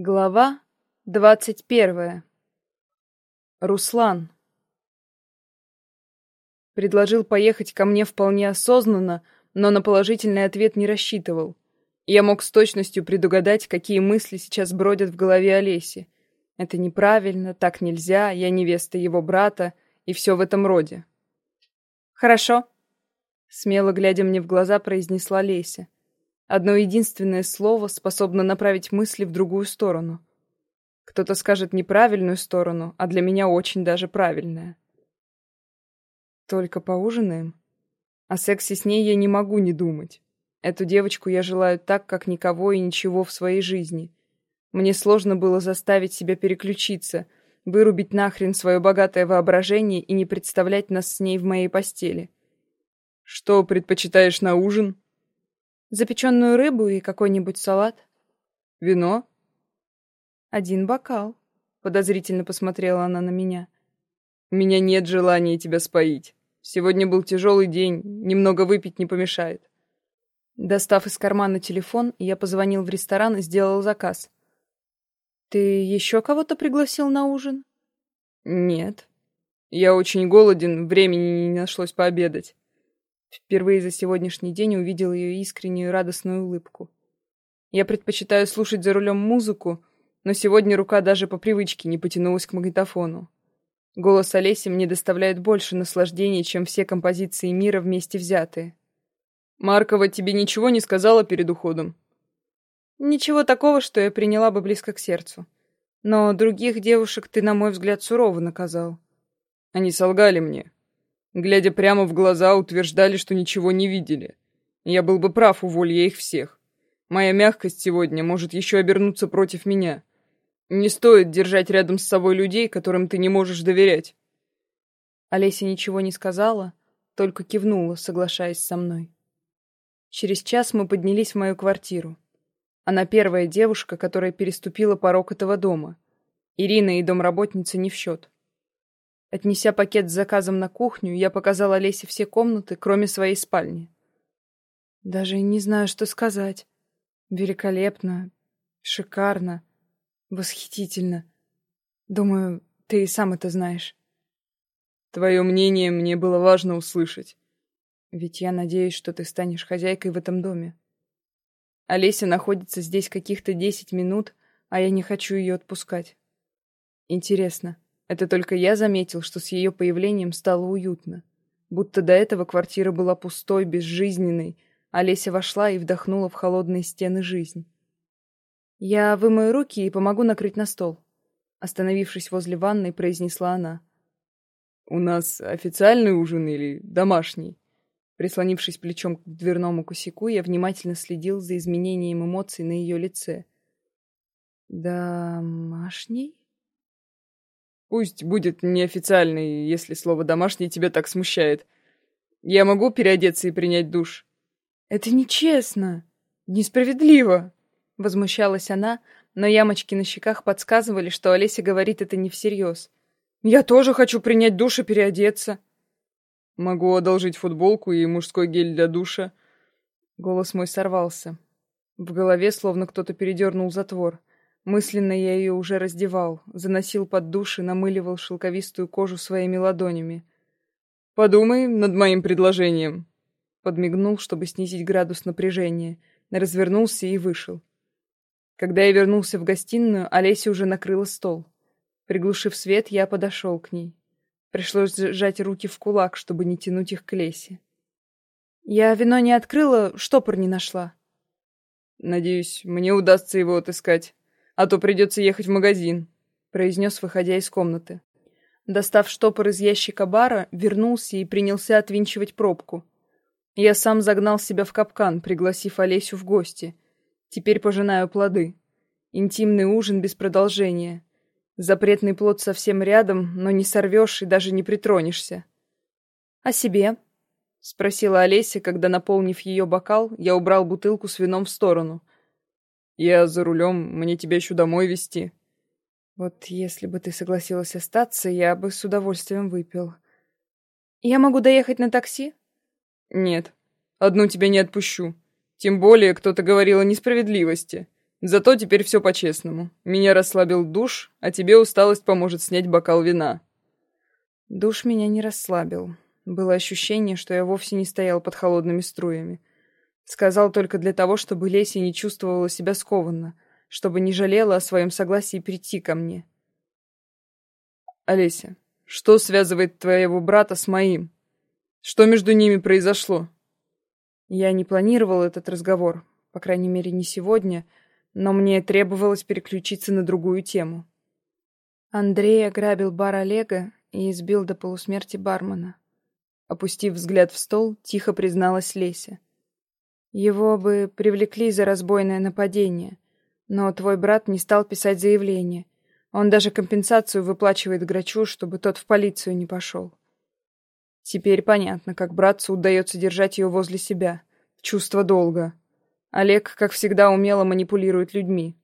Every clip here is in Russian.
Глава двадцать первая. Руслан. Предложил поехать ко мне вполне осознанно, но на положительный ответ не рассчитывал. Я мог с точностью предугадать, какие мысли сейчас бродят в голове Олеси. Это неправильно, так нельзя, я невеста его брата, и все в этом роде. «Хорошо», — смело глядя мне в глаза, произнесла Леся. Одно единственное слово способно направить мысли в другую сторону. Кто-то скажет неправильную сторону, а для меня очень даже правильная. Только поужинаем? О сексе с ней я не могу не думать. Эту девочку я желаю так, как никого и ничего в своей жизни. Мне сложно было заставить себя переключиться, вырубить нахрен свое богатое воображение и не представлять нас с ней в моей постели. «Что предпочитаешь на ужин?» Запеченную рыбу и какой-нибудь салат. Вино? Один бокал. Подозрительно посмотрела она на меня. У меня нет желания тебя споить. Сегодня был тяжелый день, немного выпить не помешает. Достав из кармана телефон, я позвонил в ресторан и сделал заказ. «Ты еще кого-то пригласил на ужин?» «Нет. Я очень голоден, времени не нашлось пообедать». Впервые за сегодняшний день увидел ее искреннюю радостную улыбку. Я предпочитаю слушать за рулем музыку, но сегодня рука даже по привычке не потянулась к магнитофону. Голос Олеси мне доставляет больше наслаждения, чем все композиции мира вместе взятые. «Маркова тебе ничего не сказала перед уходом?» «Ничего такого, что я приняла бы близко к сердцу. Но других девушек ты, на мой взгляд, сурово наказал». «Они солгали мне», Глядя прямо в глаза, утверждали, что ничего не видели. Я был бы прав, уволь я их всех. Моя мягкость сегодня может еще обернуться против меня. Не стоит держать рядом с собой людей, которым ты не можешь доверять. Олеся ничего не сказала, только кивнула, соглашаясь со мной. Через час мы поднялись в мою квартиру. Она первая девушка, которая переступила порог этого дома. Ирина и домработница не в счет. Отнеся пакет с заказом на кухню, я показала Олесе все комнаты, кроме своей спальни. Даже не знаю, что сказать. Великолепно, шикарно, восхитительно. Думаю, ты и сам это знаешь. Твое мнение мне было важно услышать. Ведь я надеюсь, что ты станешь хозяйкой в этом доме. Олеся находится здесь каких-то десять минут, а я не хочу ее отпускать. Интересно, это только я заметил, что с ее появлением стало уютно. Будто до этого квартира была пустой, безжизненной, а Леся вошла и вдохнула в холодные стены жизнь. «Я вымою руки и помогу накрыть на стол», — остановившись возле ванной, произнесла она. «У нас официальный ужин или домашний?» Прислонившись плечом к дверному косяку, я внимательно следил за изменением эмоций на ее лице. «Домашний?» Пусть будет неофициальный, если слово «домашний» тебя так смущает. Я могу переодеться и принять душ?» «Это нечестно. Несправедливо!» Возмущалась она, но ямочки на щеках подсказывали, что Олеся говорит это не всерьез. «Я тоже хочу принять душ и переодеться!» «Могу одолжить футболку и мужской гель для душа». Голос мой сорвался. В голове словно кто-то передернул затвор. Мысленно я ее уже раздевал, заносил под душ и намыливал шелковистую кожу своими ладонями. «Подумай над моим предложением», — подмигнул, чтобы снизить градус напряжения, развернулся и вышел. Когда я вернулся в гостиную, Олеся уже накрыла стол. Приглушив свет, я подошел к ней. Пришлось сжать руки в кулак, чтобы не тянуть их к Лесе. «Я вино не открыла, штопор не нашла». «Надеюсь, мне удастся его отыскать», а то придется ехать в магазин», — произнес, выходя из комнаты. Достав штопор из ящика бара, вернулся и принялся отвинчивать пробку. Я сам загнал себя в капкан, пригласив Олесю в гости. Теперь пожинаю плоды. Интимный ужин без продолжения. Запретный плод совсем рядом, но не сорвешь и даже не притронешься. «О себе?» — спросила Олеся, когда, наполнив ее бокал, я убрал бутылку с вином в сторону — я за рулем, мне тебя еще домой везти. Вот если бы ты согласилась остаться, я бы с удовольствием выпил. Я могу доехать на такси? Нет, одну тебя не отпущу. Тем более кто-то говорил о несправедливости. Зато теперь все по-честному. Меня расслабил душ, а тебе усталость поможет снять бокал вина». Душ меня не расслабил. Было ощущение, что я вовсе не стоял под холодными струями. Сказал только для того, чтобы Леся не чувствовала себя скованно, чтобы не жалела о своем согласии прийти ко мне. «Олеся, что связывает твоего брата с моим? Что между ними произошло?» Я не планировал этот разговор, по крайней мере, не сегодня, но мне требовалось переключиться на другую тему. Андрей ограбил бар Олега и избил до полусмерти бармена. Опустив взгляд в стол, тихо призналась Леся. Его бы привлекли за разбойное нападение, но твой брат не стал писать заявление. Он даже компенсацию выплачивает Грачу, чтобы тот в полицию не пошел. Теперь понятно, как братцу удается держать ее возле себя. Чувство долга. Олег, как всегда, умело манипулирует людьми.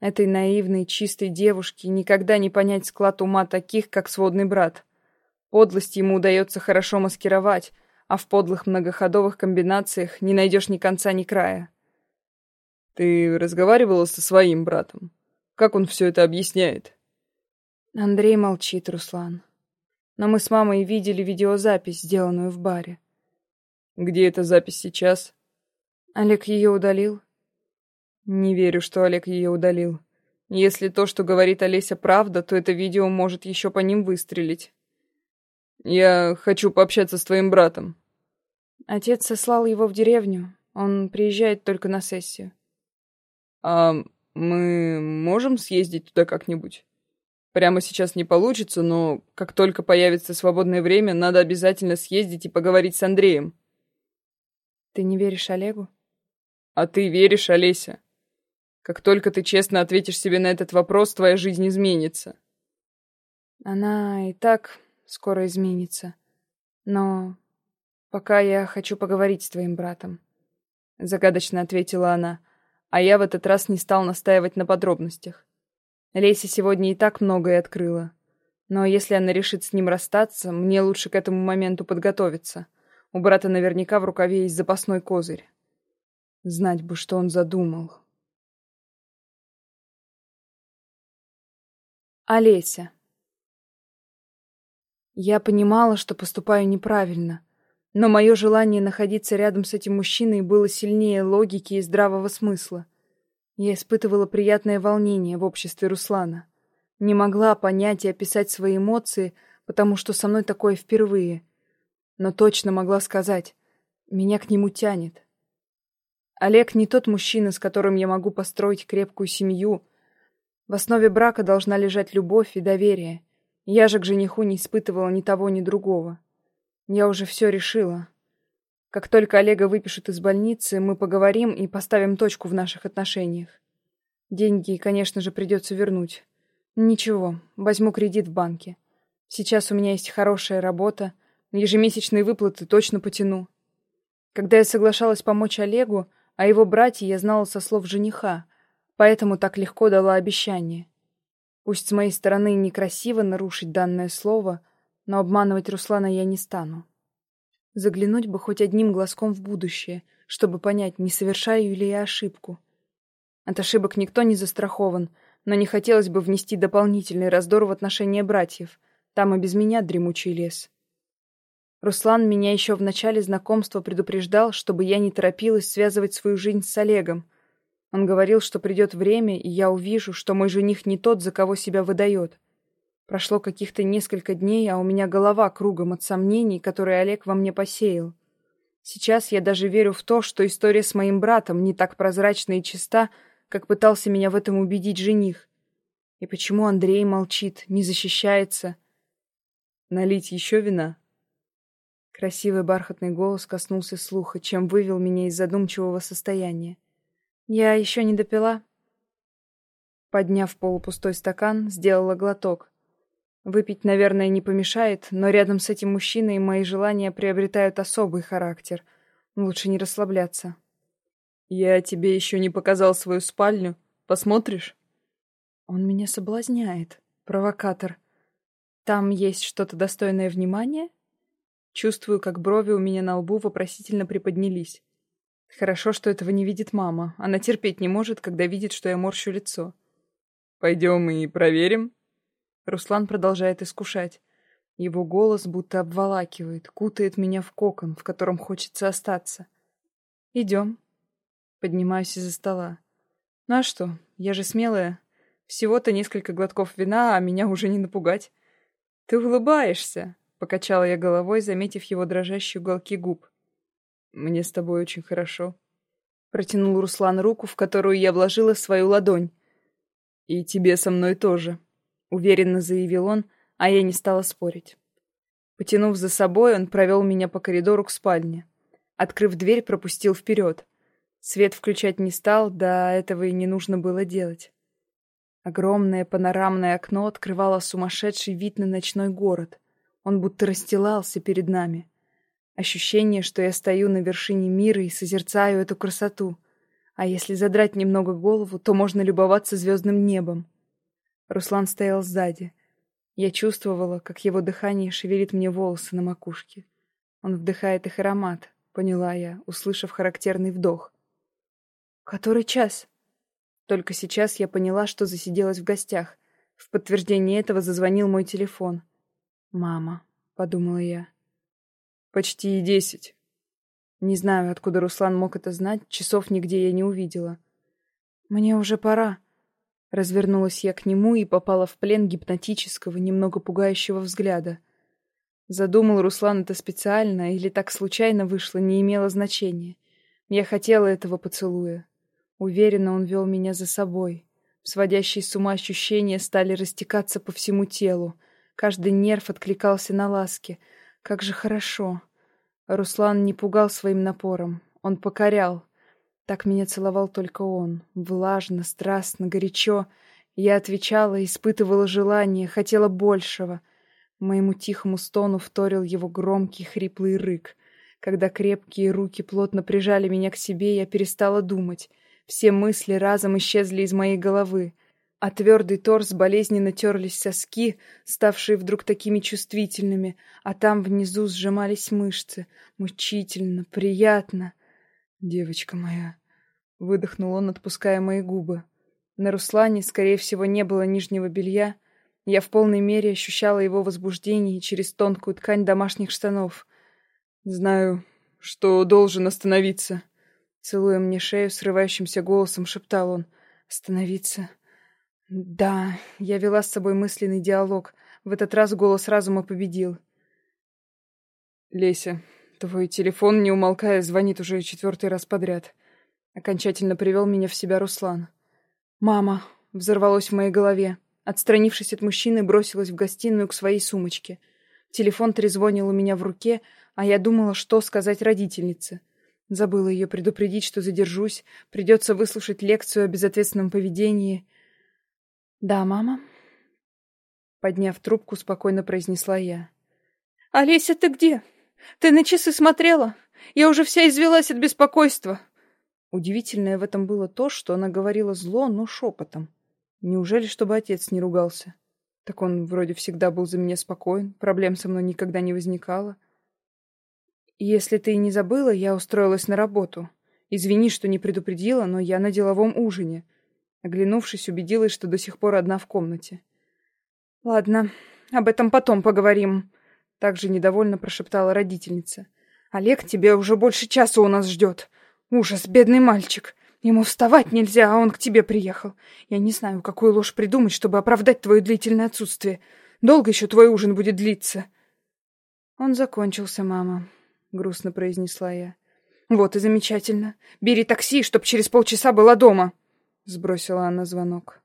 Этой наивной, чистой девушке никогда не понять склад ума таких, как сводный брат. Подлость ему удается хорошо маскировать, а в подлых многоходовых комбинациях не найдешь ни конца, ни края. Ты разговаривала со своим братом? Как он все это объясняет? Андрей молчит, Руслан но мы с мамой видели видеозапись, сделанную в баре. Где эта запись сейчас? Олег ее удалил. Не верю, что Олег ее удалил. Если то, что говорит Олеся, правда, то это видео может еще по ним выстрелить. Я хочу пообщаться с твоим братом. Отец сослал его в деревню. Он приезжает только на сессию. А мы можем съездить туда как-нибудь? Прямо сейчас не получится, но как только появится свободное время, надо обязательно съездить и поговорить с Андреем. Ты не веришь Олегу? А ты веришь, Олеся? Как только ты честно ответишь себе на этот вопрос, твоя жизнь изменится. Она и так скоро изменится. Но пока я хочу поговорить с твоим братом. Загадочно ответила она, а я в этот раз не стал настаивать на подробностях. Леся сегодня и так многое открыла. Но если она решит с ним расстаться, мне лучше к этому моменту подготовиться. У брата наверняка в рукаве есть запасной козырь. Знать бы, что он задумал. Олеся. Я понимала, что поступаю неправильно, но мое желание находиться рядом с этим мужчиной было сильнее логики и здравого смысла. Я испытывала приятное волнение в обществе Руслана. Не могла понять и описать свои эмоции, потому что со мной такое впервые. Но точно могла сказать, меня к нему тянет. Олег не тот мужчина, с которым я могу построить крепкую семью. В основе брака должна лежать любовь и доверие. Я же к жениху не испытывала ни того, ни другого. Я уже все решила. Как только Олега выпишут из больницы, мы поговорим и поставим точку в наших отношениях. Деньги, конечно же, придется вернуть. Ничего, возьму кредит в банке. Сейчас у меня есть хорошая работа, ежемесячные выплаты точно потяну. Когда я соглашалась помочь Олегу, а его братья я знала со слов жениха, поэтому так легко дала обещание. Пусть с моей стороны некрасиво нарушить данное слово, но обманывать Руслана я не стану. Заглянуть бы хоть одним глазком в будущее, чтобы понять, не совершаю ли я ошибку. От ошибок никто не застрахован, но не хотелось бы внести дополнительный раздор в отношения братьев. Там и без меня дремучий лес. Руслан меня еще в начале знакомства предупреждал, чтобы я не торопилась связывать свою жизнь с Олегом. Он говорил, что придет время, и я увижу, что мой жених не тот, за кого себя выдает. Прошло каких-то несколько дней, а у меня голова кругом от сомнений, которые Олег во мне посеял. Сейчас я даже верю в то, что история с моим братом не так прозрачна и чиста, как пытался меня в этом убедить жених. И почему Андрей молчит, не защищается? Налить еще вина? Красивый бархатный голос коснулся слуха, чем вывел меня из задумчивого состояния. Я еще не допила. Подняв полупустой стакан, сделала глоток. Выпить, наверное, не помешает, но рядом с этим мужчиной мои желания приобретают особый характер. Лучше не расслабляться. «Я тебе еще не показал свою спальню. Посмотришь?» Он меня соблазняет. Провокатор. Там есть что-то достойное внимания? Чувствую, как брови у меня на лбу вопросительно приподнялись. Хорошо, что этого не видит мама. Она терпеть не может, когда видит, что я морщу лицо. Пойдем и проверим. Руслан продолжает искушать. Его голос будто обволакивает, кутает меня в кокон, в котором хочется остаться. Идем. Поднимаюсь из-за стола. Ну а что, я же смелая. Всего-то несколько глотков вина, а меня уже не напугать. Ты улыбаешься, покачала я головой, заметив его дрожащие уголки губ. Мне с тобой очень хорошо. Протянул Руслан руку, в которую я вложила свою ладонь. И тебе со мной тоже, уверенно заявил он, а я не стала спорить. Потянув за собой, он провел меня по коридору к спальне. Открыв дверь, пропустил вперед. Свет включать не стал, да этого и не нужно было делать. Огромное панорамное окно открывало сумасшедший вид на ночной город. Он будто расстилался перед нами. Ощущение, что я стою на вершине мира и созерцаю эту красоту. А если задрать немного голову, то можно любоваться звездным небом. Руслан стоял сзади. Я чувствовала, как его дыхание шевелит мне волосы на макушке. Он вдыхает их аромат, поняла я, услышав характерный вдох. «Который час?» Только сейчас я поняла, что засиделась в гостях. В подтверждение этого зазвонил мой телефон. «Мама», — подумала я. «Почти десять». Не знаю, откуда Руслан мог это знать, часов нигде я не увидела. «Мне уже пора». Развернулась я к нему и попала в плен гипнотического, немного пугающего взгляда. Задумал Руслан это специально или так случайно вышло, не имело значения. Я хотела этого поцелуя. Уверенно он вел меня за собой. Сводящие с ума ощущения стали растекаться по всему телу. Каждый нерв откликался на ласки. Как же хорошо. Руслан не пугал своим напором. Он покорял. Так меня целовал только он. Влажно, страстно, горячо. Я отвечала, испытывала желание, хотела большего. Моему тихому стону вторил его громкий хриплый рык. Когда крепкие руки плотно прижали меня к себе, я перестала думать — все мысли разом исчезли из моей головы, а твердый торс болезненно терлись соски, ставшие вдруг такими чувствительными, а там внизу сжимались мышцы. Мучительно, приятно. «Девочка моя!» — выдохнул он, отпуская мои губы. На Руслане, скорее всего, не было нижнего белья. Я в полной мере ощущала его возбуждение через тонкую ткань домашних штанов. «Знаю, что должен остановиться», Целуя мне шею, срывающимся голосом шептал он. «Остановиться?» «Да». Я вела с собой мысленный диалог. В этот раз голос разума победил. «Леся, твой телефон, не умолкая, звонит уже четвертый раз подряд». Окончательно привел меня в себя Руслан. «Мама!» — взорвалось в моей голове. Отстранившись от мужчины, бросилась в гостиную к своей сумочке. Телефон трезвонил у меня в руке, а я думала, что сказать родительнице. Забыла ее предупредить, что задержусь. Придется выслушать лекцию о безответственном поведении. «Да, мама?» Подняв трубку, спокойно произнесла я. «Олеся, ты где? Ты на часы смотрела? Я уже вся извелась от беспокойства!» Удивительное в этом было то, что она говорила зло, но шепотом. Неужели, чтобы отец не ругался? Так он вроде всегда был за меня спокоен, проблем со мной никогда не возникало. «Если ты не забыла, я устроилась на работу. Извини, что не предупредила, но я на деловом ужине». Оглянувшись, убедилась, что до сих пор одна в комнате. «Ладно, об этом потом поговорим», — также недовольно прошептала родительница. «Олег тебя уже больше часа у нас ждет. Ужас, бедный мальчик. Ему вставать нельзя, а он к тебе приехал. Я не знаю, какую ложь придумать, чтобы оправдать твое длительное отсутствие. Долго еще твой ужин будет длиться?» «Он закончился, мама», — грустно произнесла я. «Вот и замечательно. Бери такси, чтоб через полчаса была дома», — сбросила она звонок.